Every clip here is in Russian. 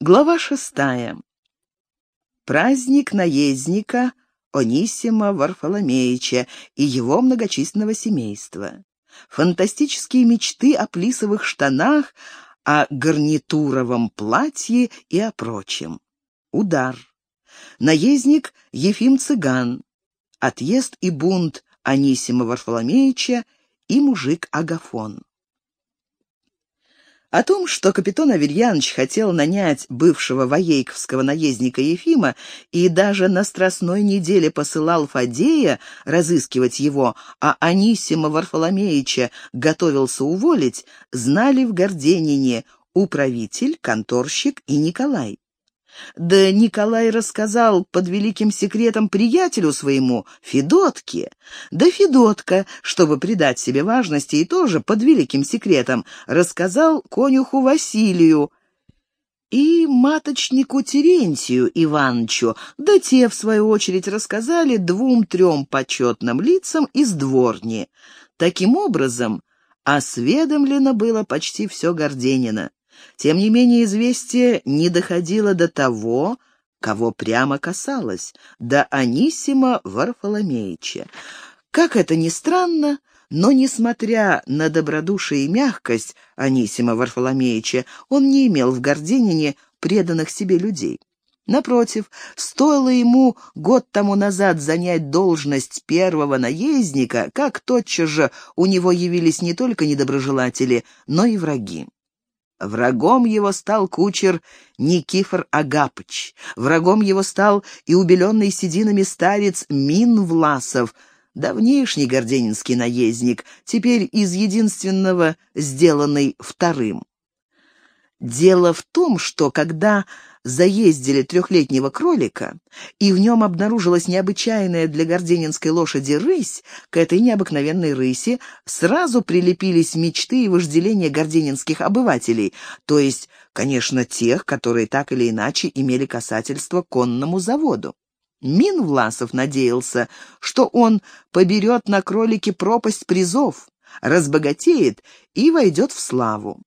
Глава шестая. Праздник наездника Онисима Варфоломеича и его многочисленного семейства. Фантастические мечты о плисовых штанах, о гарнитуровом платье и о прочем. Удар. Наездник Ефим Цыган. Отъезд и бунт Анисима Варфоломеича и мужик Агафон. О том, что капитан Аверьянович хотел нанять бывшего воейковского наездника Ефима и даже на Страстной неделе посылал Фадея разыскивать его, а Анисима Варфоломеича готовился уволить, знали в Горденине управитель, конторщик и Николай. Да Николай рассказал под великим секретом приятелю своему, Федотке. Да Федотка, чтобы придать себе важности и тоже под великим секретом, рассказал конюху Василию и маточнику Терентию Иванчу, да те, в свою очередь, рассказали двум-трем почетным лицам из дворни. Таким образом, осведомлено было почти все Горденина. Тем не менее, известие не доходило до того, кого прямо касалось, до Анисима Варфоломеича. Как это ни странно, но, несмотря на добродушие и мягкость Анисима Варфоломеича, он не имел в Горденине преданных себе людей. Напротив, стоило ему год тому назад занять должность первого наездника, как тотчас же у него явились не только недоброжелатели, но и враги. Врагом его стал кучер Никифор Агапыч. Врагом его стал и убеленный сединами старец Мин Власов, давнейшний горденинский наездник, теперь из единственного сделанный вторым. Дело в том, что когда заездили трехлетнего кролика, и в нем обнаружилась необычайная для горденинской лошади рысь, к этой необыкновенной рыси сразу прилепились мечты и вожделения горденинских обывателей, то есть, конечно, тех, которые так или иначе имели касательство к конному заводу. Мин Власов надеялся, что он поберет на кролике пропасть призов, разбогатеет и войдет в славу.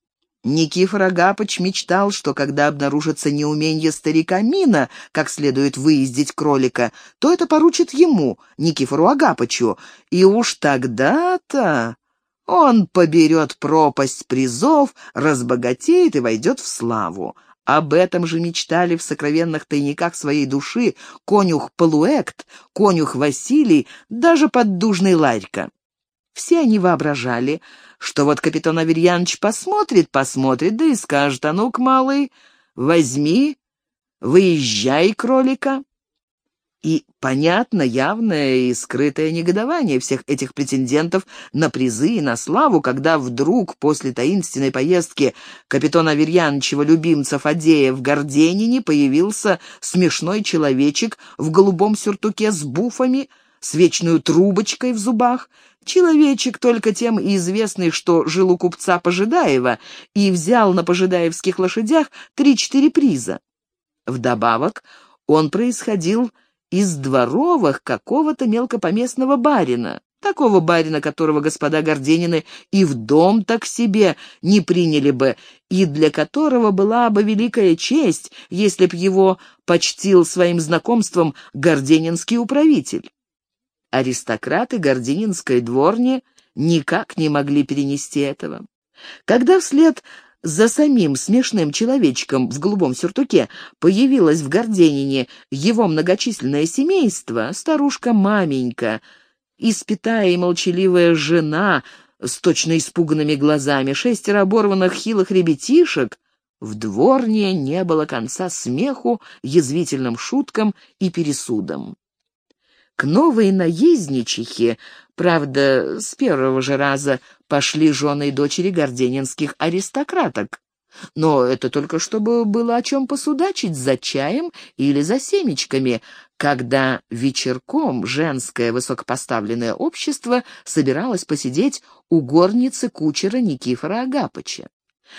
Никифор Агапыч мечтал, что когда обнаружится неумение старика Мина, как следует выездить кролика, то это поручит ему, Никифору Агапычу, и уж тогда-то он поберет пропасть призов, разбогатеет и войдет в славу. Об этом же мечтали в сокровенных тайниках своей души конюх Полуэкт, конюх Василий, даже поддужный Ларька. Все они воображали, что вот капитан Аверьянович посмотрит, посмотрит, да и скажет, а ну-ка, малый, возьми, выезжай, кролика. И понятно явное и скрытое негодование всех этих претендентов на призы и на славу, когда вдруг после таинственной поездки капитана Аверьяновичева любимца Фадея в Горденине появился смешной человечек в голубом сюртуке с буфами, с вечной трубочкой в зубах, Человечек только тем и известный, что жил у купца Пожидаева и взял на пожидаевских лошадях три-четыре приза. Вдобавок он происходил из дворовых какого-то мелкопоместного барина, такого барина, которого господа Горденины и в дом так себе не приняли бы, и для которого была бы великая честь, если б его почтил своим знакомством горденинский управитель. Аристократы Гордининской дворни никак не могли перенести этого. Когда вслед за самим смешным человечком в голубом сюртуке появилось в Горденине его многочисленное семейство, старушка-маменька, испитая и молчаливая жена с точно испуганными глазами, шестеро оборванных хилых ребятишек, в дворне не было конца смеху, язвительным шуткам и пересудам. К новой наездничихе, правда, с первого же раза пошли жены и дочери горденинских аристократок. Но это только чтобы было о чем посудачить за чаем или за семечками, когда вечерком женское высокопоставленное общество собиралось посидеть у горницы кучера Никифора Агапыча.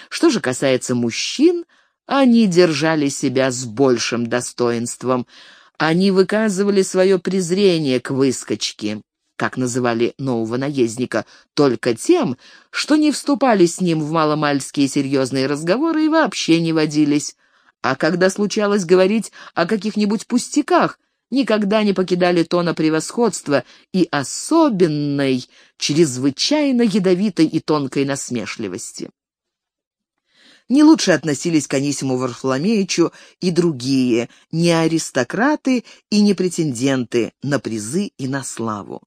Что же касается мужчин, они держали себя с большим достоинством — они выказывали свое презрение к выскочке, как называли нового наездника, только тем, что не вступали с ним в маломальские серьезные разговоры и вообще не водились. а когда случалось говорить о каких-нибудь пустяках, никогда не покидали тона превосходства и особенной, чрезвычайно ядовитой и тонкой насмешливости. Не лучше относились к Анисиму Варфоломеичу и другие, не аристократы и не претенденты на призы и на славу.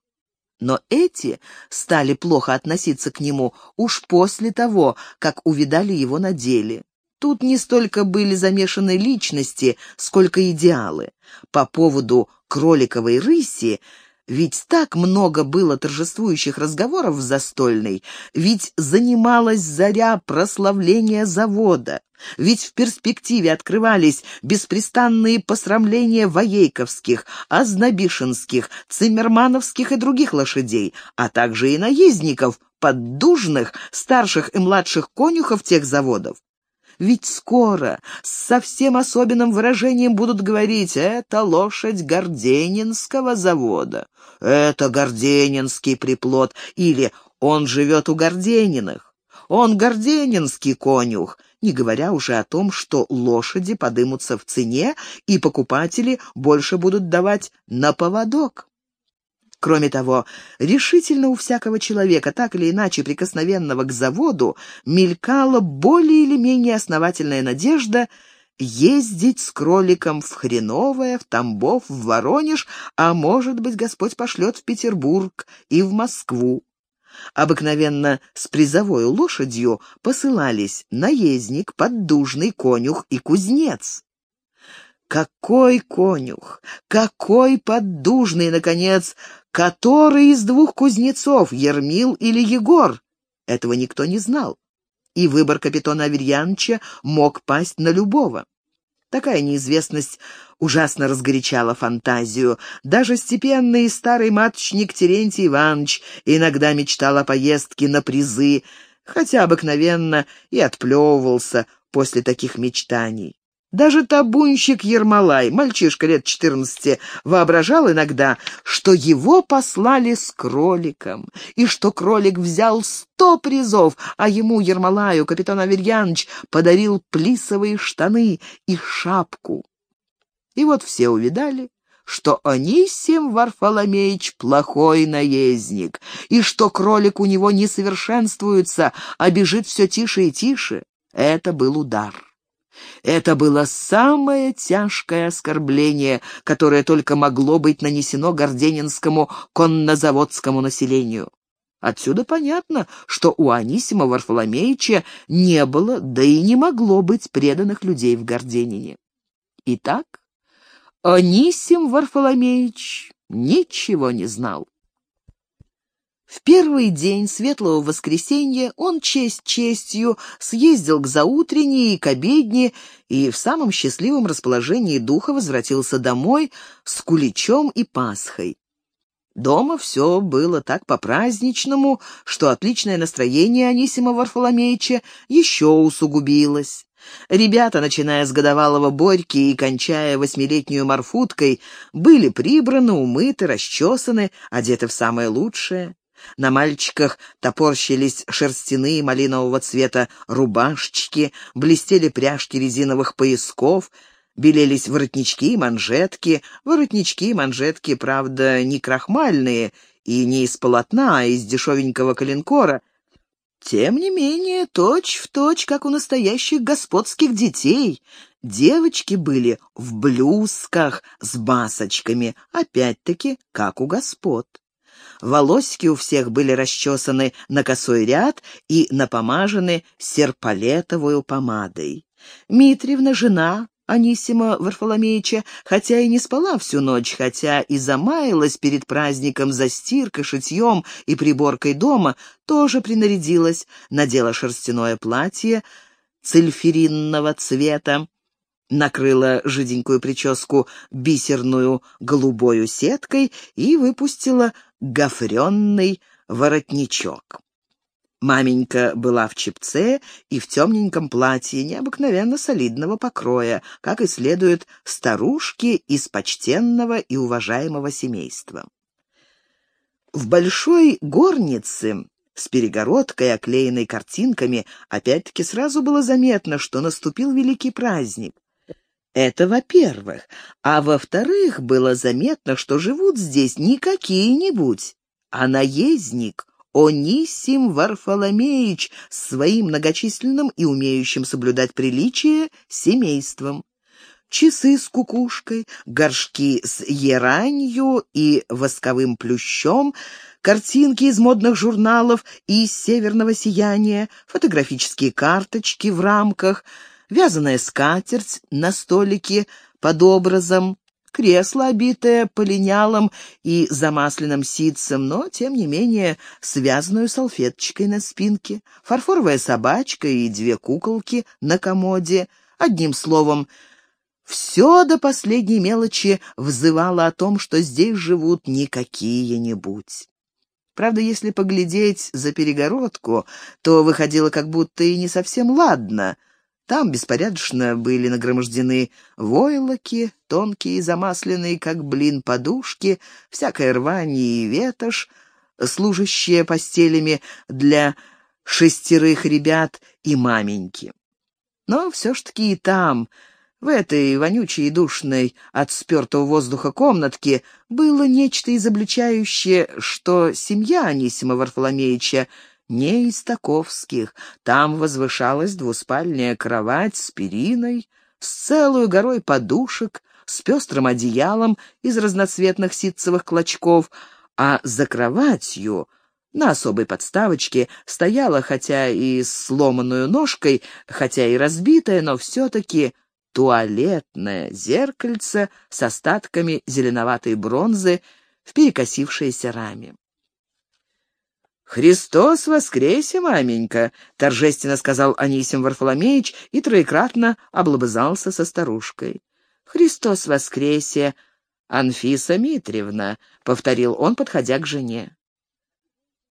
Но эти стали плохо относиться к нему уж после того, как увидали его на деле. Тут не столько были замешаны личности, сколько идеалы. По поводу кроликовой рыси ведь так много было торжествующих разговоров в застольной, ведь занималась заря прославления завода, ведь в перспективе открывались беспрестанные посрамления воейковских, азнабишинских, циммермановских и других лошадей, а также и наездников, поддужных, старших и младших конюхов тех заводов. Ведь скоро с совсем особенным выражением будут говорить «это лошадь Горденинского завода», «это Горденинский приплод» или «он живет у Гордениных», «он Горденинский конюх», не говоря уже о том, что лошади подымутся в цене, и покупатели больше будут давать на поводок. Кроме того, решительно у всякого человека, так или иначе прикосновенного к заводу, мелькала более или менее основательная надежда ездить с кроликом в Хреновое, в Тамбов, в Воронеж, а может быть, Господь пошлет в Петербург и в Москву. Обыкновенно с призовой лошадью посылались наездник, поддужный конюх и кузнец. Какой конюх, какой поддужный, наконец, который из двух кузнецов, Ермил или Егор? Этого никто не знал. И выбор капитана Аверьяновича мог пасть на любого. Такая неизвестность ужасно разгорячала фантазию. Даже степенный старый маточник Терентий Иванович иногда мечтал о поездке на призы, хотя обыкновенно и отплевывался после таких мечтаний. Даже табунщик Ермолай, мальчишка лет четырнадцати, воображал иногда, что его послали с кроликом, и что кролик взял сто призов, а ему, Ермолаю, капитан Аверьяныч, подарил плисовые штаны и шапку. И вот все увидали, что Анисим Варфоломеич плохой наездник, и что кролик у него не совершенствуется, а бежит все тише и тише. Это был удар. Это было самое тяжкое оскорбление, которое только могло быть нанесено горденинскому коннозаводскому населению. Отсюда понятно, что у Анисима Варфоломеича не было, да и не могло быть преданных людей в Горденине. Итак, Анисим Варфоломеич ничего не знал. В первый день Светлого Воскресенья он честь честью съездил к заутренней и к обедне и в самом счастливом расположении духа возвратился домой с куличом и пасхой. Дома все было так по-праздничному, что отличное настроение Анисима Варфоломеича еще усугубилось. Ребята, начиная с годовалого Борьки и кончая восьмилетнюю Марфуткой, были прибраны, умыты, расчесаны, одеты в самое лучшее. На мальчиках топорщились шерстяные малинового цвета рубашечки, блестели пряжки резиновых поясков, белелись воротнички и манжетки. Воротнички и манжетки, правда, не крахмальные и не из полотна, а из дешевенького коленкора. Тем не менее, точь-в-точь, точь, как у настоящих господских детей. Девочки были в блузках с басочками, опять-таки, как у господ. Волосики у всех были расчесаны на косой ряд и напомажены серпалетовую помадой. Митревна, жена Анисима Варфоломеича, хотя и не спала всю ночь, хотя и замаялась перед праздником за стиркой, шитьем и приборкой дома, тоже принарядилась, надела шерстяное платье цельферинного цвета, накрыла жиденькую прическу бисерную голубою сеткой и выпустила гофренный воротничок. Маменька была в чепце и в темненьком платье необыкновенно солидного покроя, как и следует старушке из почтенного и уважаемого семейства. В большой горнице с перегородкой, оклеенной картинками, опять-таки сразу было заметно, что наступил великий праздник. Это во-первых. А во-вторых, было заметно, что живут здесь не какие-нибудь, а наездник Онисим Варфоломеич с своим многочисленным и умеющим соблюдать приличие семейством. Часы с кукушкой, горшки с еранью и восковым плющом, картинки из модных журналов и северного сияния, фотографические карточки в рамках, вязаная скатерть на столике под образом, кресло, обитое полинялом и замасленным ситцем, но, тем не менее, связанную салфеточкой на спинке, фарфоровая собачка и две куколки на комоде. Одним словом, все до последней мелочи взывало о том, что здесь живут не какие-нибудь. Правда, если поглядеть за перегородку, то выходило как будто и не совсем ладно — там беспорядочно были нагромождены войлоки, тонкие и замасленные, как блин, подушки, всякое рвание и ветошь, служащие постелями для шестерых ребят и маменьки. Но все ж таки и там, в этой вонючей и душной от спертого воздуха комнатке, было нечто изобличающее, что семья Анисима Варфоломеича не из таковских. Там возвышалась двуспальная кровать с периной, с целую горой подушек, с пестрым одеялом из разноцветных ситцевых клочков, а за кроватью на особой подставочке стояла, хотя и с сломанную ножкой, хотя и разбитая, но все-таки туалетное зеркальце с остатками зеленоватой бронзы в перекосившейся раме. «Христос воскресе, маменька!» — торжественно сказал Анисим Варфоломеич и троекратно облобызался со старушкой. «Христос воскресе, Анфиса Митревна!» — повторил он, подходя к жене.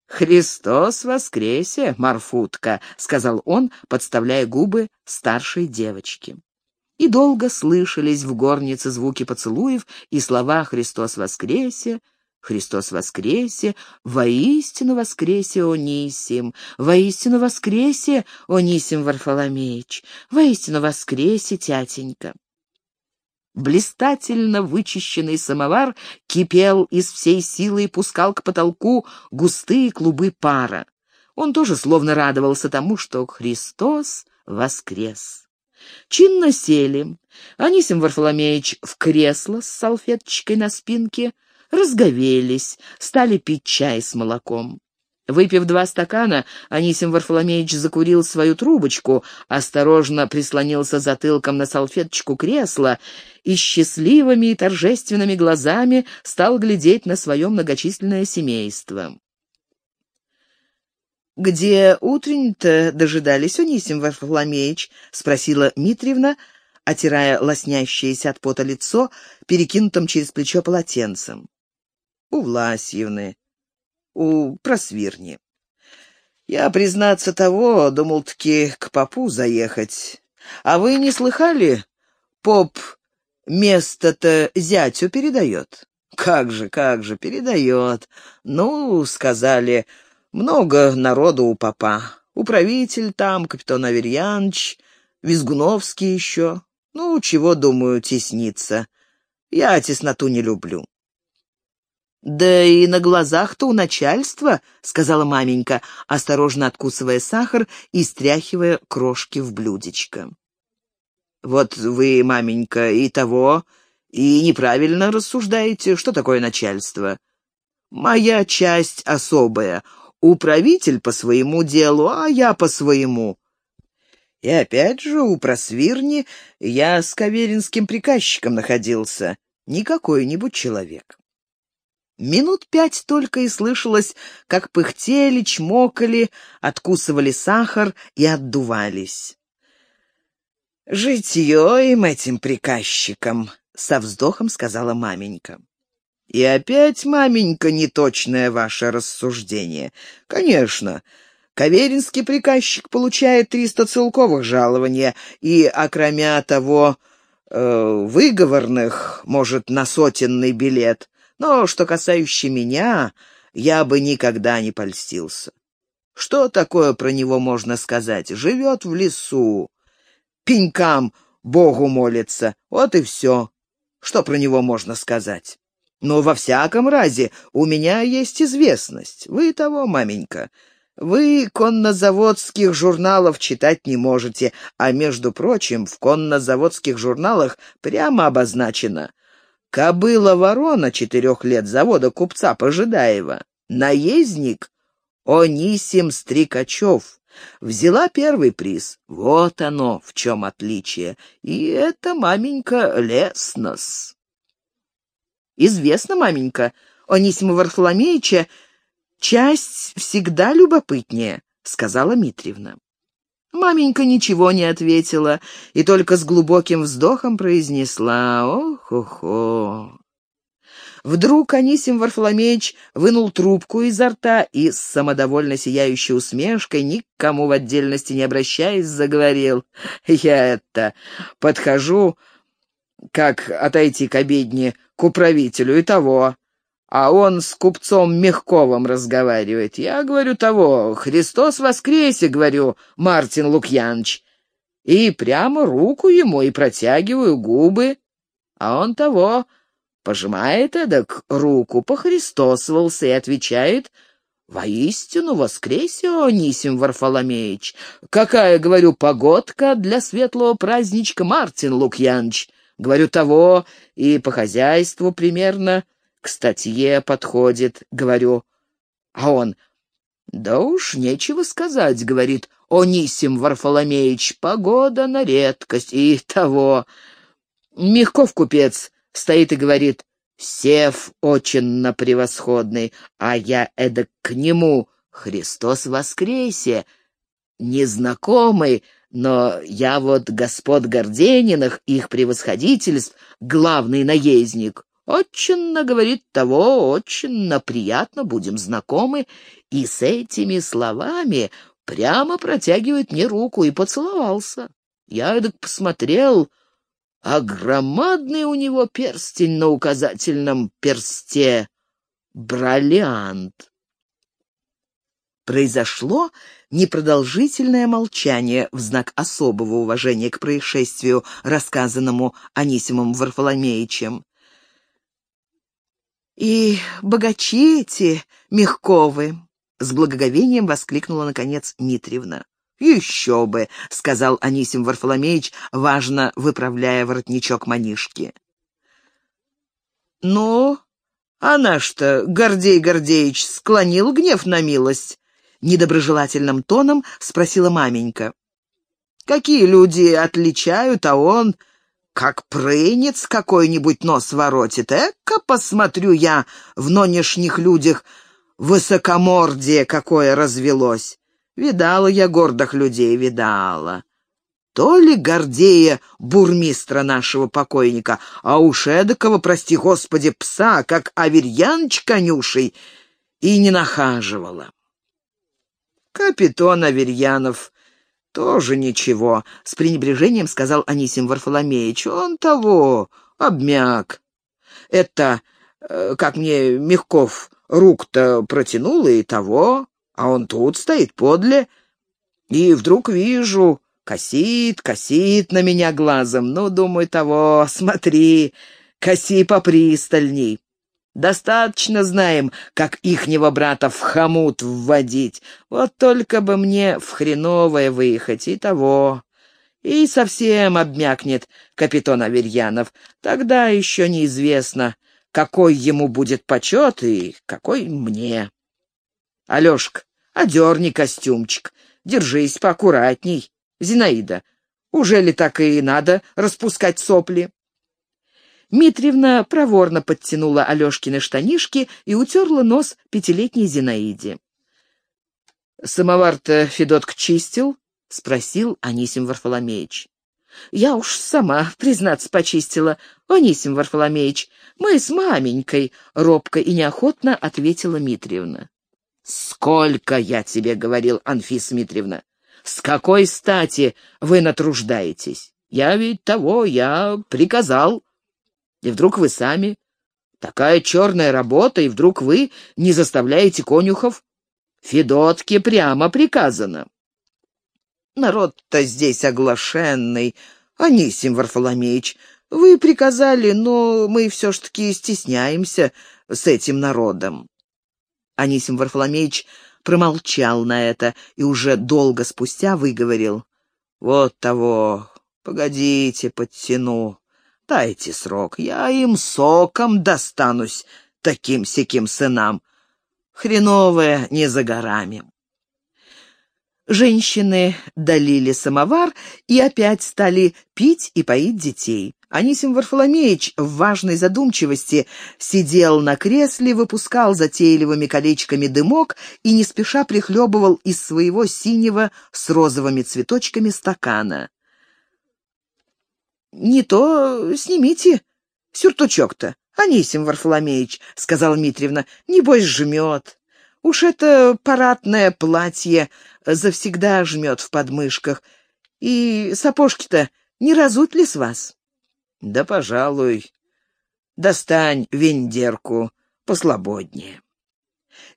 «Христос воскресе, Марфутка!» — сказал он, подставляя губы старшей девочки. И долго слышались в горнице звуки поцелуев и слова «Христос воскресе!» Христос воскресе, воистину воскресе, Онисим, воистину воскресе, Онисим Варфоломеич, воистину воскресе, тятенька. Блистательно вычищенный самовар кипел из всей силы и пускал к потолку густые клубы пара. Он тоже словно радовался тому, что Христос воскрес. Чинно сели. Анисим Варфоломеич в кресло с салфеточкой на спинке — разговелись, стали пить чай с молоком. Выпив два стакана, Анисим Варфоломеич закурил свою трубочку, осторожно прислонился затылком на салфеточку кресла и счастливыми и торжественными глазами стал глядеть на свое многочисленное семейство. «Где утренне-то дожидались, Анисим Варфоломеич?» — спросила Митревна, отирая лоснящееся от пота лицо, перекинутым через плечо полотенцем у Власьевны, у Просвирни. Я, признаться того, думал-таки к попу заехать. А вы не слыхали? Поп место-то зятю передает. Как же, как же, передает. Ну, сказали, много народу у попа. Управитель там, капитан Аверьянович, Визгуновский еще. Ну, чего, думаю, тесниться. Я тесноту не люблю. «Да и на глазах-то у начальства», — сказала маменька, осторожно откусывая сахар и стряхивая крошки в блюдечко. «Вот вы, маменька, и того, и неправильно рассуждаете, что такое начальство. Моя часть особая, управитель по своему делу, а я по своему». И опять же, у просвирни я с каверинским приказчиком находился, не какой-нибудь человек. Минут пять только и слышалось, как пыхтели, чмокали, откусывали сахар и отдувались. «Житье им этим приказчикам», — со вздохом сказала маменька. «И опять, маменька, неточное ваше рассуждение. Конечно, Каверинский приказчик получает триста целковых жалования, и, окромя того, э, выговорных, может, на сотенный билет, но что касающее меня, я бы никогда не польстился. Что такое про него можно сказать? Живет в лесу, пенькам Богу молится. Вот и все. Что про него можно сказать? Но во всяком разе у меня есть известность. Вы того, маменька. Вы коннозаводских журналов читать не можете, а, между прочим, в коннозаводских журналах прямо обозначено «Кобыла-ворона четырех лет завода купца Пожидаева, наездник Онисим Стрикачев, взяла первый приз. Вот оно, в чем отличие. И это, маменька, леснос. Известно, маменька, Онисима Варфоломеича часть всегда любопытнее, сказала Митревна. Маменька ничего не ответила и только с глубоким вздохом произнесла «Ох-охо». Вдруг Анисим Варфоломеич вынул трубку изо рта и с самодовольно сияющей усмешкой, никому в отдельности не обращаясь, заговорил. «Я это... подхожу, как отойти к обедне, к управителю и того, а он с купцом Мягковым разговаривает. Я говорю того, Христос воскресе, говорю, Мартин Лукьянович, и прямо руку ему и протягиваю губы, а он того пожимает эдак руку, похристосовался и отвечает «Воистину воскресе, Онисим Варфоломеич! Какая, говорю, погодка для светлого праздничка, Мартин Лукьянович! Говорю, того и по хозяйству примерно к статье подходит, говорю. А он, да уж нечего сказать, говорит, Онисим Варфоломеич, погода на редкость и того. Мягков купец стоит и говорит, «Сев очень превосходный, а я эдак к нему, Христос воскресе, незнакомый, но я вот господ Гордениных, их превосходительств, главный наездник. Очень, говорит, того, очень приятно, будем знакомы, и с этими словами прямо протягивает мне руку и поцеловался. Я эдак посмотрел, а громадный у него перстень на указательном персте — бриллиант. Произошло непродолжительное молчание в знак особого уважения к происшествию, рассказанному Анисимом Варфоломеичем. «И богачи эти, Мягковы!» — с благоговением воскликнула, наконец, Митревна. «Еще бы!» — сказал Анисим Варфоломеич, важно выправляя воротничок манишки. «Ну, а наш-то Гордей Гордеич склонил гнев на милость?» — недоброжелательным тоном спросила маменька. «Какие люди отличают, а он, как прынец какой-нибудь нос воротит. Эка, посмотрю я, в нынешних людях высокомордие какое развелось. Видала я гордых людей, видала. То ли Гордея, бурмистра нашего покойника, а уж эдакого, прости господи, пса, как Аверьяныч конюшей, и не нахаживала. Капитон Аверьянов тоже ничего, — с пренебрежением сказал Анисим Варфоломеич. Он того, обмяк. Это, э, как мне Мягков рук-то протянул и того, а он тут стоит подле, и вдруг вижу, косит, косит на меня глазом. Ну, думаю, того, смотри, коси попристальней. Достаточно знаем, как ихнего брата в хомут вводить. Вот только бы мне в хреновое выехать и того. И совсем обмякнет капитан Аверьянов. Тогда еще неизвестно, какой ему будет почет и какой мне. Алешка, одерни костюмчик, держись поаккуратней. Зинаида, уже ли так и надо распускать сопли? Митревна проворно подтянула Алешкины штанишки и утерла нос пятилетней Зинаиде. «Самовар-то Федотк чистил?» — спросил Анисим Варфоломеич. «Я уж сама, признаться, почистила. Анисим Варфоломеич, мы с маменькой», — робко и неохотно ответила Митревна. «Сколько я тебе говорил, Анфиса Митревна? С какой стати вы натруждаетесь? Я ведь того, я приказал». И вдруг вы сами? Такая черная работа, и вдруг вы не заставляете конюхов? Федотке прямо приказано. Народ-то здесь оглашенный. «Анисим Варфоломеич, вы приказали, но мы все ж таки стесняемся с этим народом». Анисим Варфоломеич промолчал на это и уже долго спустя выговорил. «Вот того, погодите, подтяну. Дайте срок, я им соком достанусь, таким-сяким сынам. Хреновое не за горами». Женщины долили самовар и опять стали пить и поить детей. Анисим Варфоломеич в важной задумчивости сидел на кресле, выпускал затейливыми колечками дымок и не спеша прихлебывал из своего синего с розовыми цветочками стакана. «Не то снимите сюртучок-то, Анисим Варфоломеич», — сказала Митриевна, — «небось жмет». Уж это парадное платье завсегда жмет в подмышках. И сапожки-то не разут ли с вас? Да, пожалуй. Достань вендерку послободнее.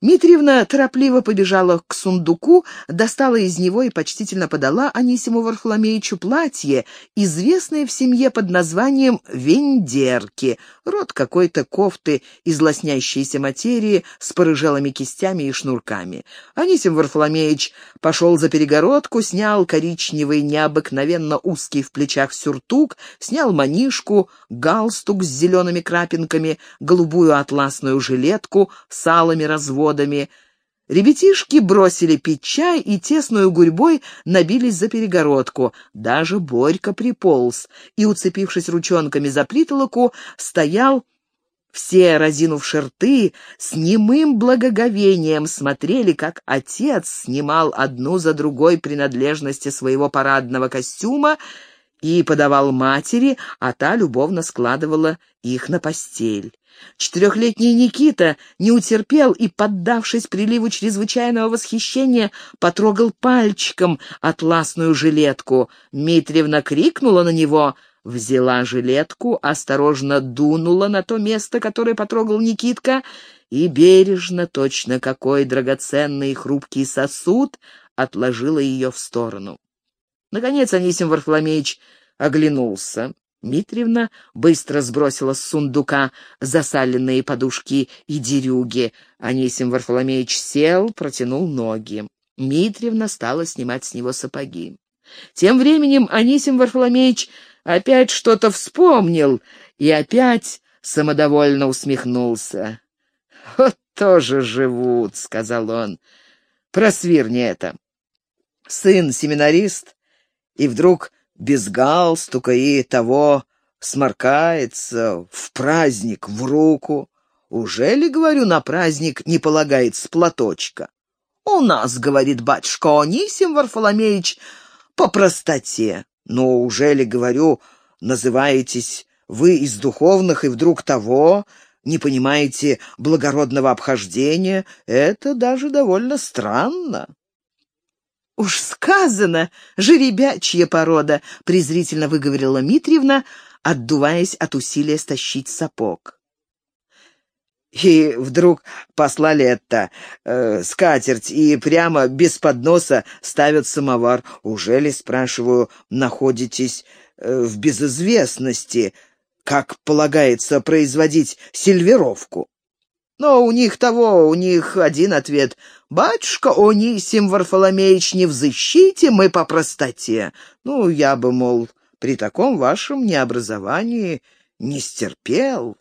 Митриевна торопливо побежала к сундуку, достала из него и почтительно подала Анисиму Варфоломеичу платье, известное в семье под названием «вендерки», род какой-то кофты из лоснящейся материи с порыжелыми кистями и шнурками. Анисим Варфоломеич пошел за перегородку, снял коричневый, необыкновенно узкий в плечах сюртук, снял манишку, галстук с зелеными крапинками, голубую атласную жилетку с алыми разводами. Ребятишки бросили пить чай и тесную гурьбой набились за перегородку. Даже Борька приполз и, уцепившись ручонками за притолоку, стоял все, разинувши рты, с немым благоговением смотрели, как отец снимал одну за другой принадлежности своего парадного костюма и подавал матери, а та любовно складывала их на постель. Четырехлетний Никита не утерпел и, поддавшись приливу чрезвычайного восхищения, потрогал пальчиком атласную жилетку. Митриевна крикнула на него, взяла жилетку, осторожно дунула на то место, которое потрогал Никитка, и бережно, точно какой драгоценный и хрупкий сосуд, отложила ее в сторону. Наконец Анисим Варфоломеич оглянулся. Митриевна быстро сбросила с сундука засаленные подушки и дерюги. Анисим Варфоломеич сел, протянул ноги. Митриевна стала снимать с него сапоги. Тем временем Анисим Варфоломеич опять что-то вспомнил и опять самодовольно усмехнулся. «Вот тоже живут», — сказал он. «Просвирни это». Сын семинарист, и вдруг без галстука и того сморкается в праздник в руку. Уже ли, говорю, на праздник не полагается платочка? У нас, говорит батюшка Анисим Варфоломеич, по простоте. Но уже ли, говорю, называетесь вы из духовных и вдруг того, не понимаете благородного обхождения, это даже довольно странно. «Уж сказано, жеребячья порода», — презрительно выговорила Митриевна, отдуваясь от усилия стащить сапог. И вдруг послали это, э, скатерть, и прямо без подноса ставят самовар. Уже ли, спрашиваю, находитесь э, в безызвестности, как полагается производить сильверовку? Но у них того, у них один ответ. «Батюшка Онисим Варфоломеич, не взыщите мы по простоте». Ну, я бы, мол, при таком вашем необразовании не стерпел.